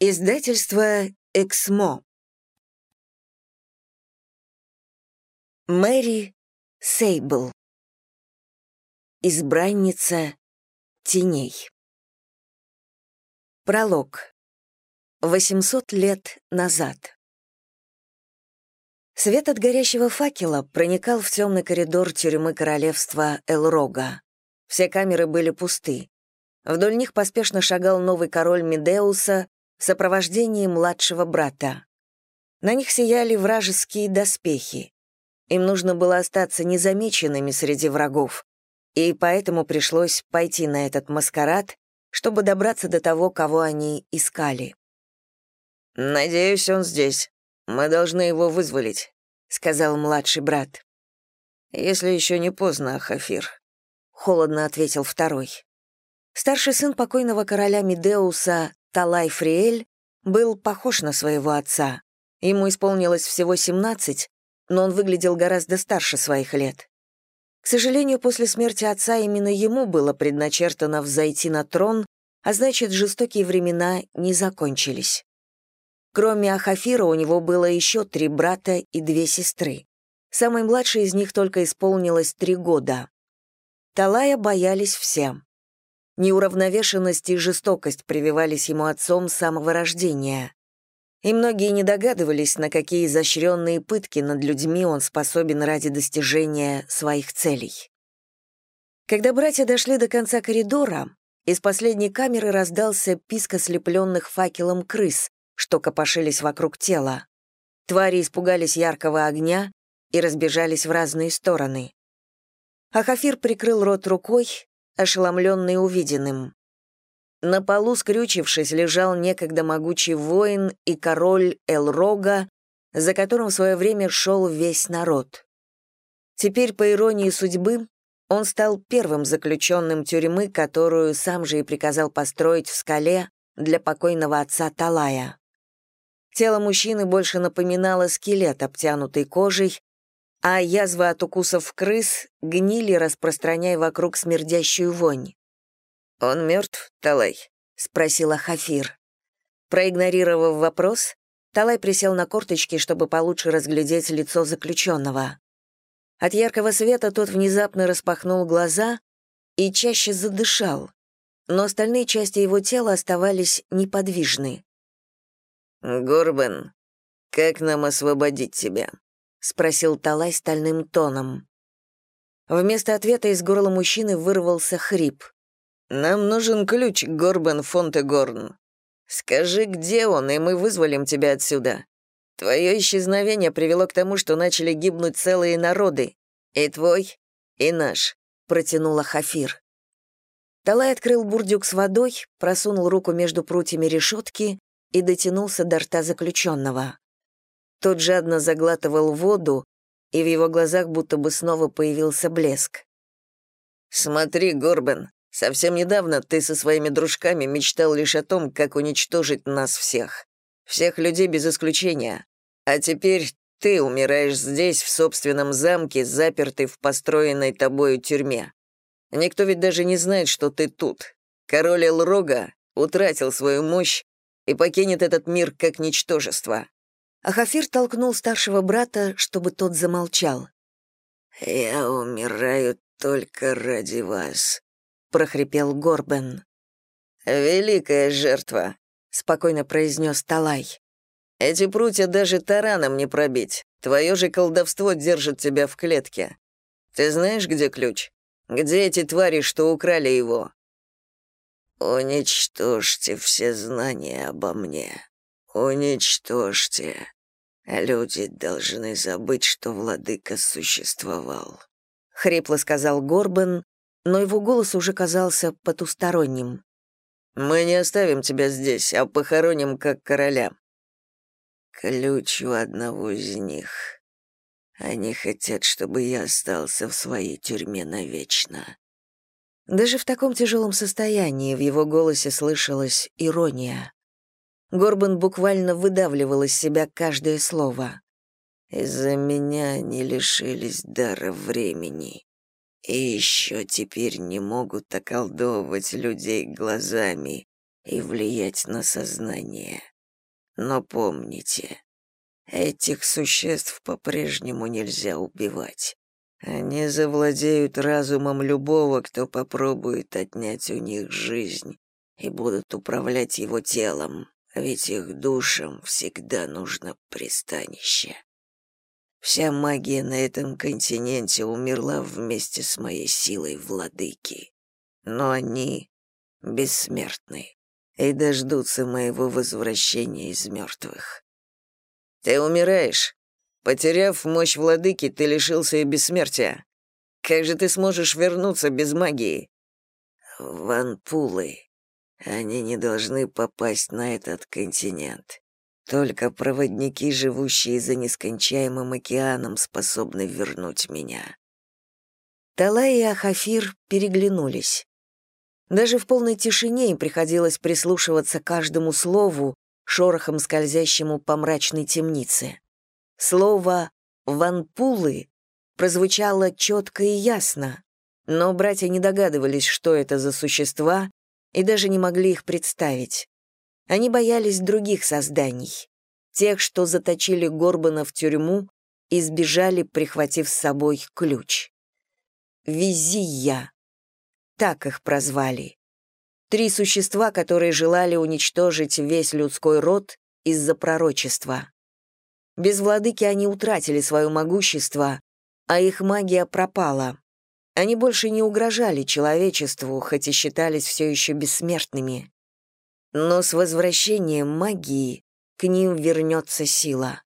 Издательство «Эксмо». Мэри Сейбл. Избранница теней. Пролог. 800 лет назад. Свет от горящего факела проникал в темный коридор тюрьмы королевства Элрога. Все камеры были пусты. Вдоль них поспешно шагал новый король Медеуса в сопровождении младшего брата. На них сияли вражеские доспехи. Им нужно было остаться незамеченными среди врагов, и поэтому пришлось пойти на этот маскарад, чтобы добраться до того, кого они искали. «Надеюсь, он здесь. Мы должны его вызволить», — сказал младший брат. «Если еще не поздно, Хафир», — холодно ответил второй. Старший сын покойного короля Медеуса, Талай Фриэль был похож на своего отца. Ему исполнилось всего 17, но он выглядел гораздо старше своих лет. К сожалению, после смерти отца именно ему было предначертано взойти на трон, а значит, жестокие времена не закончились. Кроме Ахафира у него было еще три брата и две сестры. Самой младшей из них только исполнилось три года. Талая боялись всем. Неуравновешенность и жестокость прививались ему отцом с самого рождения. И многие не догадывались, на какие изощренные пытки над людьми он способен ради достижения своих целей. Когда братья дошли до конца коридора, из последней камеры раздался писк ослепленных факелом крыс, что копошились вокруг тела. Твари испугались яркого огня и разбежались в разные стороны. Ахафир прикрыл рот рукой, ошеломленный увиденным. На полу, скрючившись, лежал некогда могучий воин и король Элрога, за которым в свое время шел весь народ. Теперь, по иронии судьбы, он стал первым заключенным тюрьмы, которую сам же и приказал построить в скале для покойного отца Талая. Тело мужчины больше напоминало скелет, обтянутый кожей, а язвы от укусов крыс гнили, распространяя вокруг смердящую вонь. «Он мертв, Талай?» — спросила Хафир. Проигнорировав вопрос, Талай присел на корточки, чтобы получше разглядеть лицо заключенного. От яркого света тот внезапно распахнул глаза и чаще задышал, но остальные части его тела оставались неподвижны. «Горбен, как нам освободить тебя?» — спросил Талай стальным тоном. Вместо ответа из горла мужчины вырвался хрип. «Нам нужен ключ, Горбен Фонтегорн. Скажи, где он, и мы вызволим тебя отсюда. Твое исчезновение привело к тому, что начали гибнуть целые народы. И твой, и наш», — протянула Хафир. Талай открыл бурдюк с водой, просунул руку между прутьями решетки и дотянулся до рта заключенного. Тот жадно заглатывал воду, и в его глазах будто бы снова появился блеск. «Смотри, Горбен, совсем недавно ты со своими дружками мечтал лишь о том, как уничтожить нас всех. Всех людей без исключения. А теперь ты умираешь здесь, в собственном замке, запертый в построенной тобою тюрьме. Никто ведь даже не знает, что ты тут. Король Элрога утратил свою мощь и покинет этот мир как ничтожество. Ахафир толкнул старшего брата, чтобы тот замолчал. «Я умираю только ради вас», — прохрипел Горбен. «Великая жертва», — спокойно произнес Талай. «Эти прутья даже тараном не пробить. Твое же колдовство держит тебя в клетке. Ты знаешь, где ключ? Где эти твари, что украли его?» «Уничтожьте все знания обо мне. Уничтожьте», Люди должны забыть, что владыка существовал. Хрипло сказал Горбен, но его голос уже казался потусторонним. Мы не оставим тебя здесь, а похороним как короля. Ключ у одного из них. Они хотят, чтобы я остался в своей тюрьме навечно. Даже в таком тяжелом состоянии в его голосе слышалась ирония. Горбан буквально выдавливал из себя каждое слово. «Из-за меня они лишились дара времени. И еще теперь не могут околдовывать людей глазами, и влиять на сознание. Но помните, этих существ по-прежнему нельзя убивать. Они завладеют разумом любого, кто попробует отнять у них жизнь, и будут управлять его телом, ведь их душам всегда нужно пристанище. Вся магия на этом континенте умерла вместе с моей силой владыки. Но они бессмертны и дождутся моего возвращения из мертвых. Ты умираешь. Потеряв мощь владыки, ты лишился и бессмертия. Как же ты сможешь вернуться без магии? Ванпулы. Они не должны попасть на этот континент. Только проводники, живущие за нескончаемым океаном, способны вернуть меня. Талай и Ахафир переглянулись. Даже в полной тишине им приходилось прислушиваться к каждому слову, шорохом скользящему по мрачной темнице. Слово «ванпулы» прозвучало четко и ясно, но братья не догадывались, что это за существа, и даже не могли их представить. Они боялись других созданий, тех, что заточили Горбана в тюрьму и сбежали, прихватив с собой ключ. Визия. Так их прозвали. Три существа, которые желали уничтожить весь людской род из-за пророчества. Без владыки они утратили свое могущество, а их магия пропала. Они больше не угрожали человечеству, хоть и считались все еще бессмертными. Но с возвращением магии к ним вернется сила.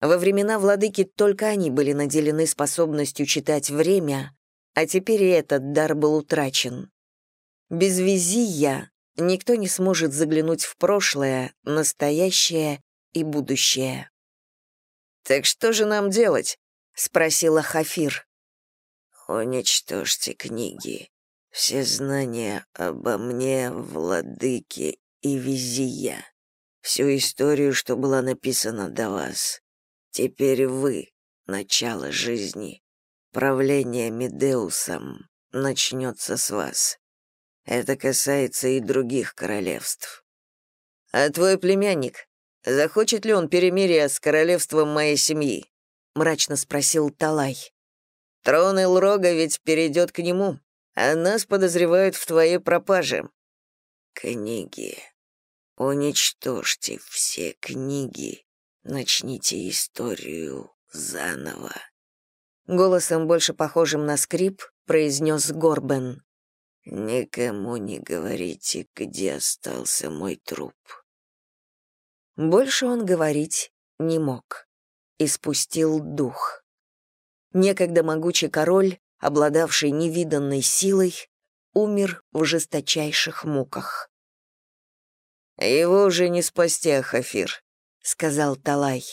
Во времена владыки только они были наделены способностью читать время, а теперь и этот дар был утрачен. Без визия никто не сможет заглянуть в прошлое, настоящее и будущее. «Так что же нам делать?» — спросила Хафир. «Уничтожьте книги, все знания обо мне, владыке и визия, всю историю, что была написана до вас. Теперь вы — начало жизни. Правление Медеусом начнется с вас. Это касается и других королевств. А твой племянник, захочет ли он перемирия с королевством моей семьи? Мрачно спросил Талай. Трон Элрога ведь перейдет к нему, а нас подозревают в твоей пропаже. Книги. Уничтожьте все книги. Начните историю заново. Голосом, больше похожим на скрип, произнес Горбен. «Никому не говорите, где остался мой труп». Больше он говорить не мог. Испустил дух. Некогда могучий король, обладавший невиданной силой, умер в жесточайших муках. «Его уже не спасти, Ахафир», — сказал Талай.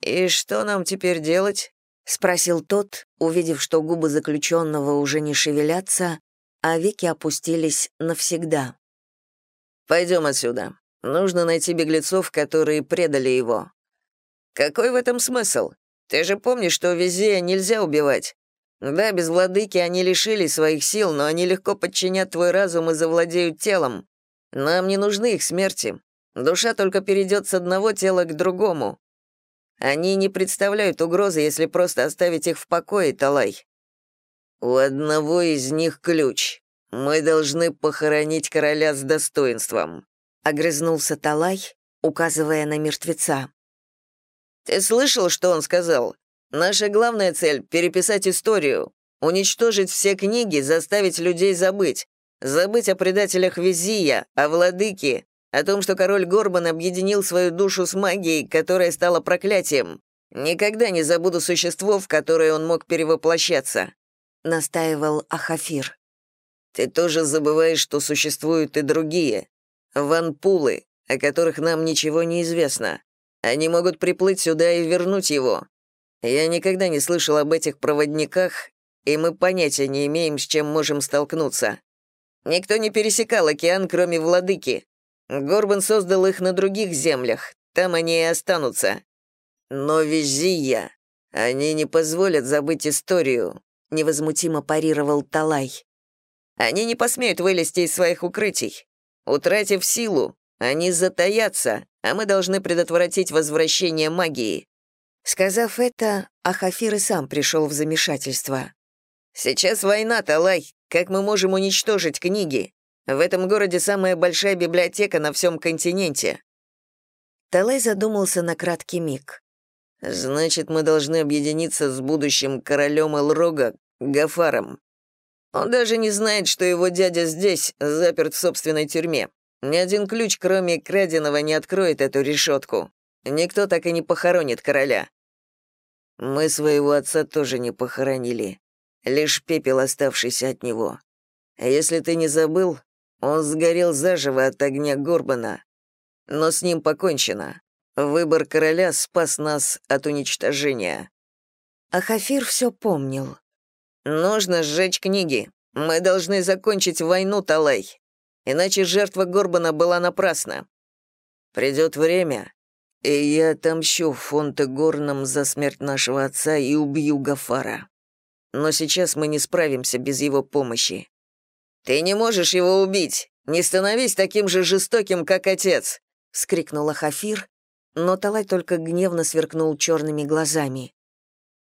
«И что нам теперь делать?» — спросил тот, увидев, что губы заключенного уже не шевелятся, а веки опустились навсегда. «Пойдем отсюда. Нужно найти беглецов, которые предали его». «Какой в этом смысл? Ты же помнишь, что Визея нельзя убивать. Да, без владыки они лишились своих сил, но они легко подчинят твой разум и завладеют телом. Нам не нужны их смерти. Душа только перейдет с одного тела к другому. Они не представляют угрозы, если просто оставить их в покое, Талай. У одного из них ключ. Мы должны похоронить короля с достоинством», — огрызнулся Талай, указывая на мертвеца. «Ты слышал, что он сказал? Наша главная цель — переписать историю, уничтожить все книги, заставить людей забыть. Забыть о предателях Визия, о владыке, о том, что король Горбан объединил свою душу с магией, которая стала проклятием. Никогда не забуду существо, в которое он мог перевоплощаться», — настаивал Ахафир. «Ты тоже забываешь, что существуют и другие. Ванпулы, о которых нам ничего не известно. Они могут приплыть сюда и вернуть его. Я никогда не слышал об этих проводниках, и мы понятия не имеем, с чем можем столкнуться. Никто не пересекал океан, кроме владыки. Горбан создал их на других землях, там они и останутся. Но Визия, они не позволят забыть историю, невозмутимо парировал Талай. Они не посмеют вылезти из своих укрытий. Утратив силу, они затаятся, а мы должны предотвратить возвращение магии». Сказав это, Ахафир и сам пришел в замешательство. «Сейчас война, Талай. Как мы можем уничтожить книги? В этом городе самая большая библиотека на всем континенте». Талай задумался на краткий миг. «Значит, мы должны объединиться с будущим королем Элрога, Гафаром. Он даже не знает, что его дядя здесь, заперт в собственной тюрьме. Ни один ключ, кроме краденого, не откроет эту решетку. Никто так и не похоронит короля. Мы своего отца тоже не похоронили. Лишь пепел, оставшийся от него. Если ты не забыл, он сгорел заживо от огня Горбана. Но с ним покончено. Выбор короля спас нас от уничтожения. А Хафир все помнил. Нужно сжечь книги. Мы должны закончить войну, Талай. Иначе жертва Горбана была напрасна. Придет время, и я отомщу Фонте Горном за смерть нашего отца и убью Гафара. Но сейчас мы не справимся без его помощи. Ты не можешь его убить. Не становись таким же жестоким, как отец, вскрикнула Хафир, но Талай только гневно сверкнул черными глазами.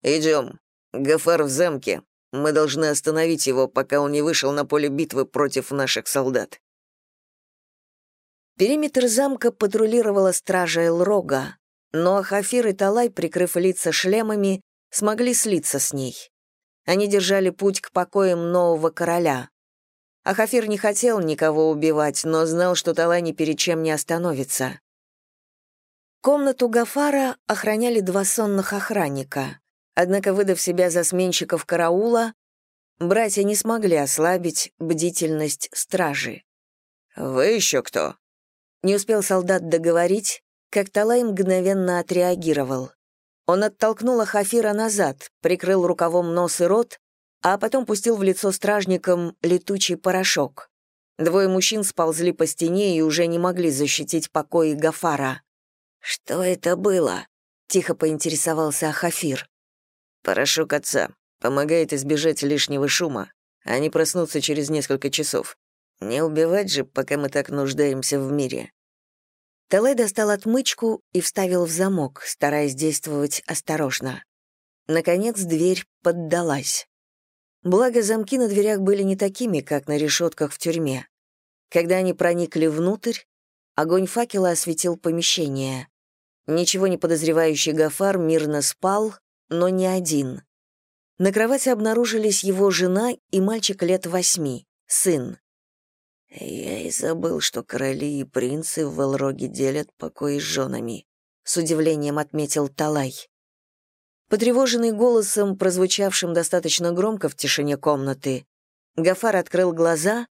Идем. Гафар в замке. Мы должны остановить его, пока он не вышел на поле битвы против наших солдат. Периметр замка патрулировала стража Элрога, но Хафир и Талай, прикрыв лица шлемами, смогли слиться с ней. Они держали путь к покоям нового короля. Ахафир не хотел никого убивать, но знал, что Талай ни перед чем не остановится. Комнату Гафара охраняли два сонных охранника. Однако, выдав себя за сменщиков караула, братья не смогли ослабить бдительность стражи. «Вы еще кто?» Не успел солдат договорить, как Талай мгновенно отреагировал. Он оттолкнул Ахафира назад, прикрыл рукавом нос и рот, а потом пустил в лицо стражникам летучий порошок. Двое мужчин сползли по стене и уже не могли защитить покои Гафара. «Что это было?» — тихо поинтересовался Ахафир. «Порошок отца. Помогает избежать лишнего шума. Они проснутся через несколько часов. Не убивать же, пока мы так нуждаемся в мире». Талай достал отмычку и вставил в замок, стараясь действовать осторожно. Наконец дверь поддалась. Благо, замки на дверях были не такими, как на решетках в тюрьме. Когда они проникли внутрь, огонь факела осветил помещение. Ничего не подозревающий Гафар мирно спал, но не один. На кровати обнаружились его жена и мальчик лет восьми, сын. «Я и забыл, что короли и принцы в Велроге делят покои с женами», — с удивлением отметил Талай. Потревоженный голосом, прозвучавшим достаточно громко в тишине комнаты, Гафар открыл глаза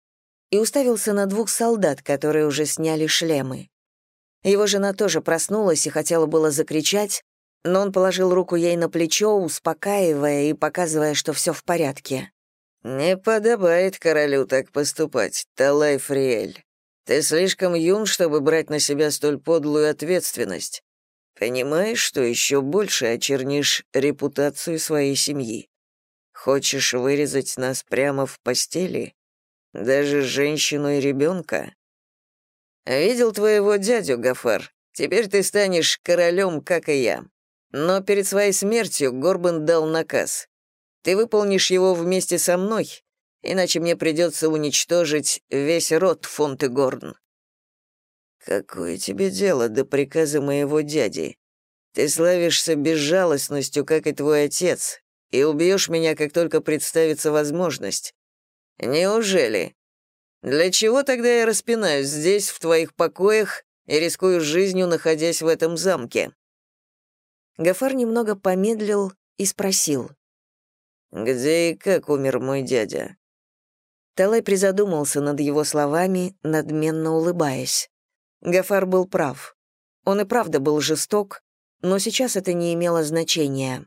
и уставился на двух солдат, которые уже сняли шлемы. Его жена тоже проснулась и хотела было закричать, но он положил руку ей на плечо, успокаивая и показывая, что все в порядке. «Не подобает королю так поступать, Талай Фриэль. Ты слишком юн, чтобы брать на себя столь подлую ответственность. Понимаешь, что еще больше очернишь репутацию своей семьи? Хочешь вырезать нас прямо в постели? Даже женщину и ребенка? Видел твоего дядю, Гафар. Теперь ты станешь королем, как и я. Но перед своей смертью Горбан дал наказ. Ты выполнишь его вместе со мной, иначе мне придется уничтожить весь род Фонтегорн». «Какое тебе дело до приказа моего дяди? Ты славишься безжалостностью, как и твой отец, и убьешь меня, как только представится возможность. Неужели? Для чего тогда я распинаюсь здесь, в твоих покоях, и рискую жизнью, находясь в этом замке?» Гафар немного помедлил и спросил. «Где и как умер мой дядя?» Талай призадумался над его словами, надменно улыбаясь. Гафар был прав. Он и правда был жесток, но сейчас это не имело значения.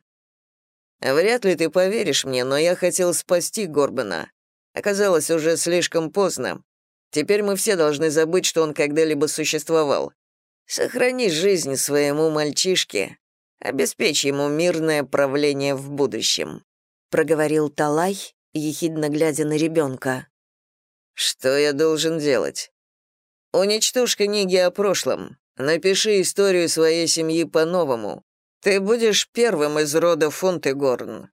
«Вряд ли ты поверишь мне, но я хотел спасти Горбана. Оказалось, уже слишком поздно. Теперь мы все должны забыть, что он когда-либо существовал. Сохрани жизнь своему мальчишке, обеспечь ему мирное правление в будущем». — проговорил Талай, ехидно глядя на ребенка. «Что я должен делать?» уничтожь книги о прошлом. Напиши историю своей семьи по-новому. Ты будешь первым из рода Фонтегорн.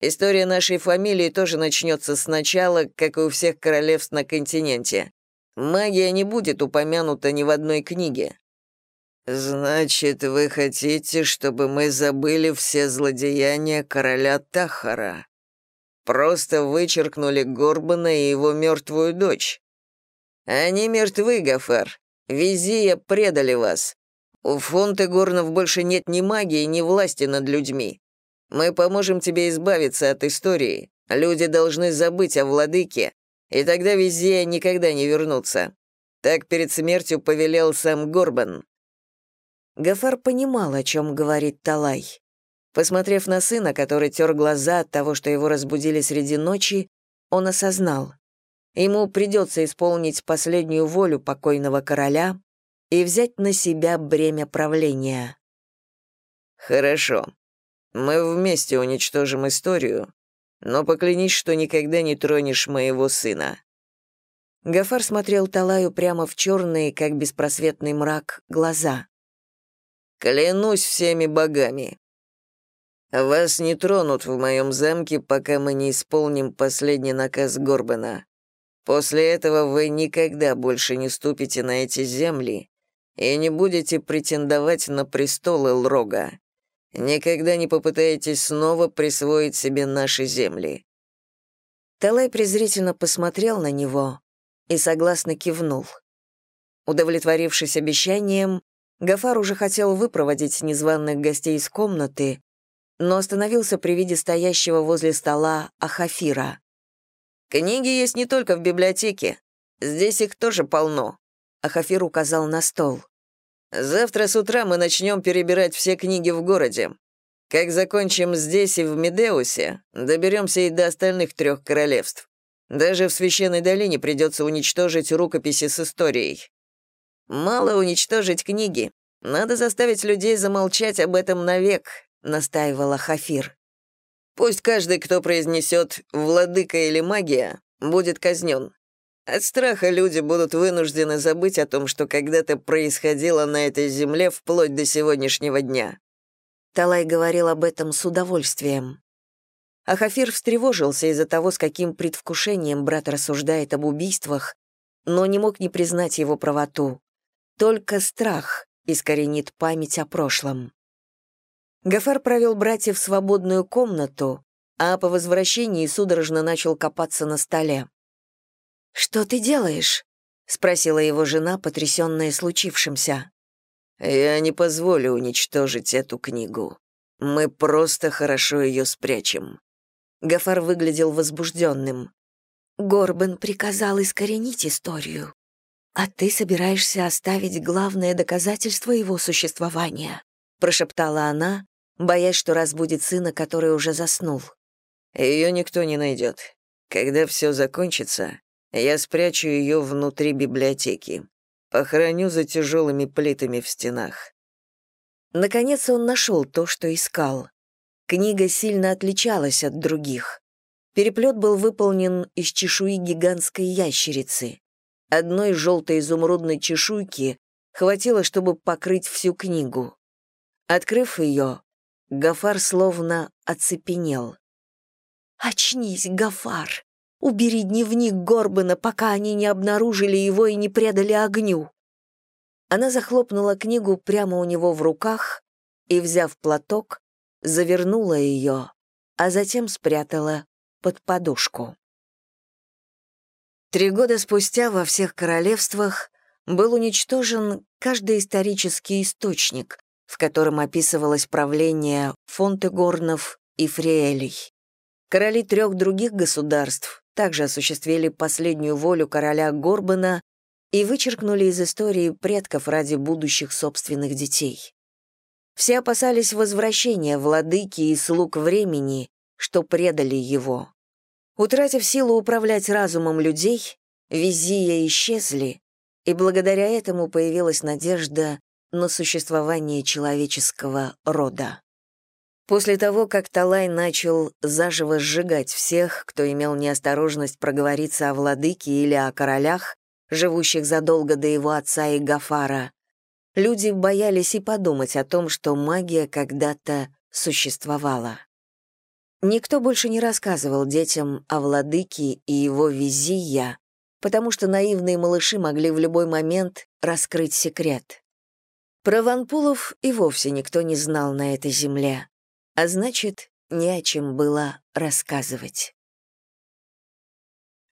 История нашей фамилии тоже начнется сначала, как и у всех королевств на континенте. Магия не будет упомянута ни в одной книге. Значит, вы хотите, чтобы мы забыли все злодеяния короля Тахара? Просто вычеркнули Горбана и его мертвую дочь. Они мертвы, Гафар. Визия предали вас. У фонта Горнов больше нет ни магии, ни власти над людьми. Мы поможем тебе избавиться от истории. Люди должны забыть о владыке, и тогда Визия никогда не вернутся. Так перед смертью повелел сам Горбан». Гафар понимал, о чем говорит Талай. Посмотрев на сына, который тер глаза от того, что его разбудили среди ночи, он осознал. Ему придется исполнить последнюю волю покойного короля и взять на себя бремя правления. «Хорошо. Мы вместе уничтожим историю, но поклянись, что никогда не тронешь моего сына». Гафар смотрел Талаю прямо в черные, как беспросветный мрак, глаза. «Клянусь всеми богами. Вас не тронут в моем замке, пока мы не исполним последний наказ Горбана. После этого вы никогда больше не ступите на эти земли и не будете претендовать на престол Элрога. Никогда не попытаетесь снова присвоить себе наши земли». Талай презрительно посмотрел на него и согласно кивнул. Удовлетворившись обещанием, Гафар уже хотел выпроводить незваных гостей из комнаты, но остановился при виде стоящего возле стола Ахафира. Книги есть не только в библиотеке. Здесь их тоже полно. Ахафир указал на стол. Завтра с утра мы начнем перебирать все книги в городе. Как закончим здесь и в Медеусе, доберемся и до остальных трех королевств. Даже в Священной долине придется уничтожить рукописи с историей. Мало уничтожить книги. Надо заставить людей замолчать об этом навек, настаивала Хафир. Пусть каждый, кто произнесет «владыка» или «магия», будет казнен. От страха люди будут вынуждены забыть о том, что когда-то происходило на этой земле вплоть до сегодняшнего дня. Талай говорил об этом с удовольствием. Ахафир встревожился из-за того, с каким предвкушением брат рассуждает об убийствах, но не мог не признать его правоту. Только страх искоренит память о прошлом. Гафар провел братьев в свободную комнату, а по возвращении судорожно начал копаться на столе. «Что ты делаешь?» — спросила его жена, потрясенная случившимся. «Я не позволю уничтожить эту книгу. Мы просто хорошо ее спрячем». Гафар выглядел возбужденным. Горбан приказал искоренить историю. А ты собираешься оставить главное доказательство его существования, прошептала она, боясь, что разбудит сына, который уже заснул. Ее никто не найдет. Когда все закончится, я спрячу ее внутри библиотеки. Похороню за тяжелыми плитами в стенах. Наконец он нашел то, что искал. Книга сильно отличалась от других. Переплет был выполнен из чешуи гигантской ящерицы. Одной желтой изумрудной чешуйки хватило, чтобы покрыть всю книгу. Открыв ее, Гафар словно оцепенел. «Очнись, Гафар! Убери дневник Горбана, пока они не обнаружили его и не предали огню!» Она захлопнула книгу прямо у него в руках и, взяв платок, завернула ее, а затем спрятала под подушку. Три года спустя во всех королевствах был уничтожен каждый исторический источник, в котором описывалось правление Фонтегорнов и Фриэлей. Короли трех других государств также осуществили последнюю волю короля Горбана и вычеркнули из истории предков ради будущих собственных детей. Все опасались возвращения владыки и слуг времени, что предали его. Утратив силу управлять разумом людей, визия исчезли, и благодаря этому появилась надежда на существование человеческого рода. После того, как Талай начал заживо сжигать всех, кто имел неосторожность проговориться о владыке или о королях, живущих задолго до его отца и Гафара, люди боялись и подумать о том, что магия когда-то существовала. Никто больше не рассказывал детям о владыке и его визия, потому что наивные малыши могли в любой момент раскрыть секрет. Про ванпулов и вовсе никто не знал на этой земле, а значит, не о чем было рассказывать.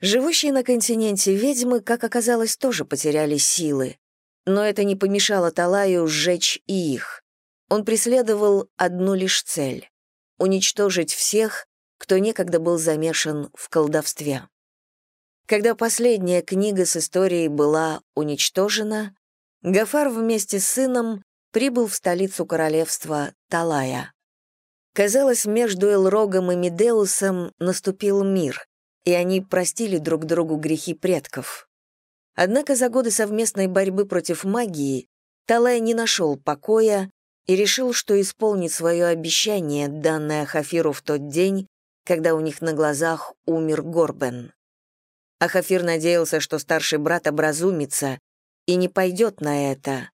Живущие на континенте ведьмы, как оказалось, тоже потеряли силы, но это не помешало Талаю сжечь и их. Он преследовал одну лишь цель — уничтожить всех, кто некогда был замешан в колдовстве. Когда последняя книга с историей была уничтожена, Гафар вместе с сыном прибыл в столицу королевства Талая. Казалось, между Элрогом и Медеусом наступил мир, и они простили друг другу грехи предков. Однако за годы совместной борьбы против магии Талай не нашел покоя и решил, что исполнит свое обещание, данное Хафиру в тот день, когда у них на глазах умер Горбен. Ахафир надеялся, что старший брат образумится и не пойдет на это,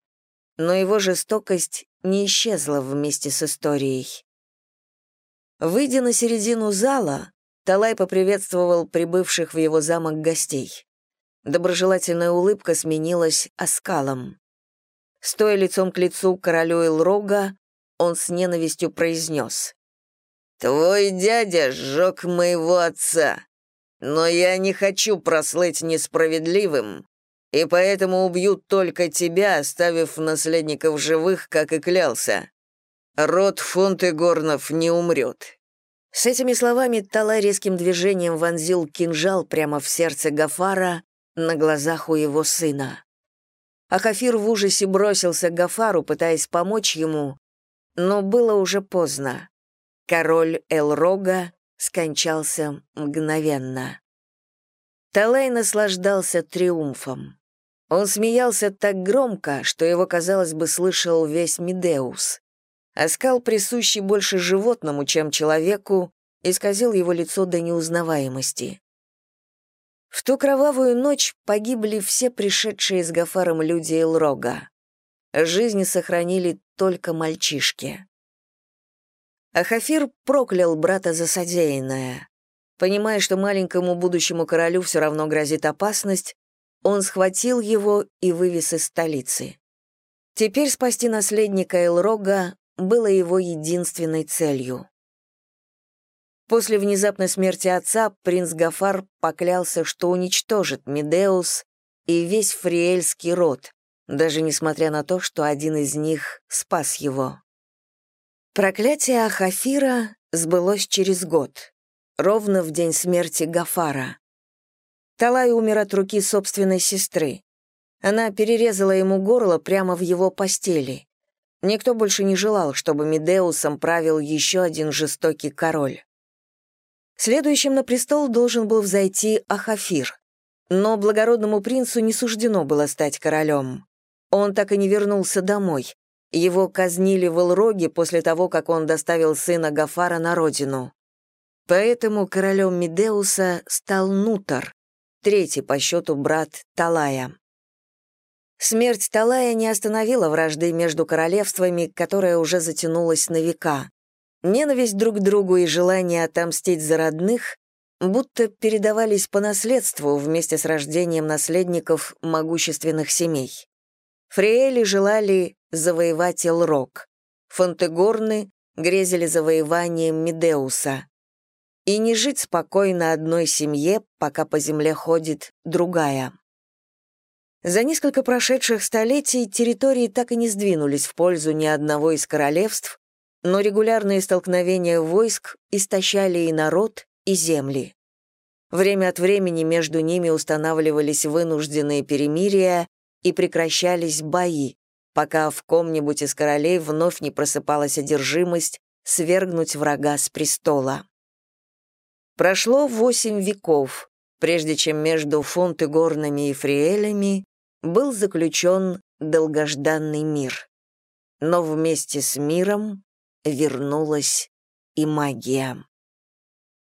но его жестокость не исчезла вместе с историей. Выйдя на середину зала, Талай поприветствовал прибывших в его замок гостей. Доброжелательная улыбка сменилась оскалом. Стоя лицом к лицу королю Элрога, он с ненавистью произнес. «Твой дядя сжег моего отца. Но я не хочу прослыть несправедливым, и поэтому убью только тебя, оставив наследников живых, как и клялся. Род фунты горнов не умрет». С этими словами Тала резким движением вонзил кинжал прямо в сердце Гафара на глазах у его сына. Ахафир в ужасе бросился к Гафару, пытаясь помочь ему, но было уже поздно. Король Элрога скончался мгновенно. Талай наслаждался триумфом. Он смеялся так громко, что его, казалось бы, слышал весь Медеус. Оскал, присущий больше животному, чем человеку, исказил его лицо до неузнаваемости. В ту кровавую ночь погибли все пришедшие с Гафаром люди Элрога. Жизни сохранили только мальчишки. Ахафир проклял брата за содеянное. Понимая, что маленькому будущему королю все равно грозит опасность, он схватил его и вывез из столицы. Теперь спасти наследника Элрога было его единственной целью. После внезапной смерти отца принц Гафар поклялся, что уничтожит Медеус и весь фриэльский род, даже несмотря на то, что один из них спас его. Проклятие Ахафира сбылось через год, ровно в день смерти Гафара. Талай умер от руки собственной сестры. Она перерезала ему горло прямо в его постели. Никто больше не желал, чтобы Медеусом правил еще один жестокий король. Следующим на престол должен был взойти Ахафир, но благородному принцу не суждено было стать королем. Он так и не вернулся домой, его казнили в Элроге после того, как он доставил сына Гафара на родину. Поэтому королем Медеуса стал Нутар, третий по счету брат Талая. Смерть Талая не остановила вражды между королевствами, которая уже затянулась на века. Ненависть друг к другу и желание отомстить за родных будто передавались по наследству вместе с рождением наследников могущественных семей. Фриэли желали завоевать Элрок. Фонтегорны грезили завоеванием Медеуса. И не жить спокойно одной семье, пока по земле ходит другая. За несколько прошедших столетий территории так и не сдвинулись в пользу ни одного из королевств, но регулярные столкновения войск истощали и народ, и земли. Время от времени между ними устанавливались вынужденные перемирия и прекращались бои, пока в ком-нибудь из королей вновь не просыпалась одержимость свергнуть врага с престола. Прошло восемь веков, прежде чем между фонтыгорными и фриэлями был заключен долгожданный мир. Но вместе с миром вернулась и магия.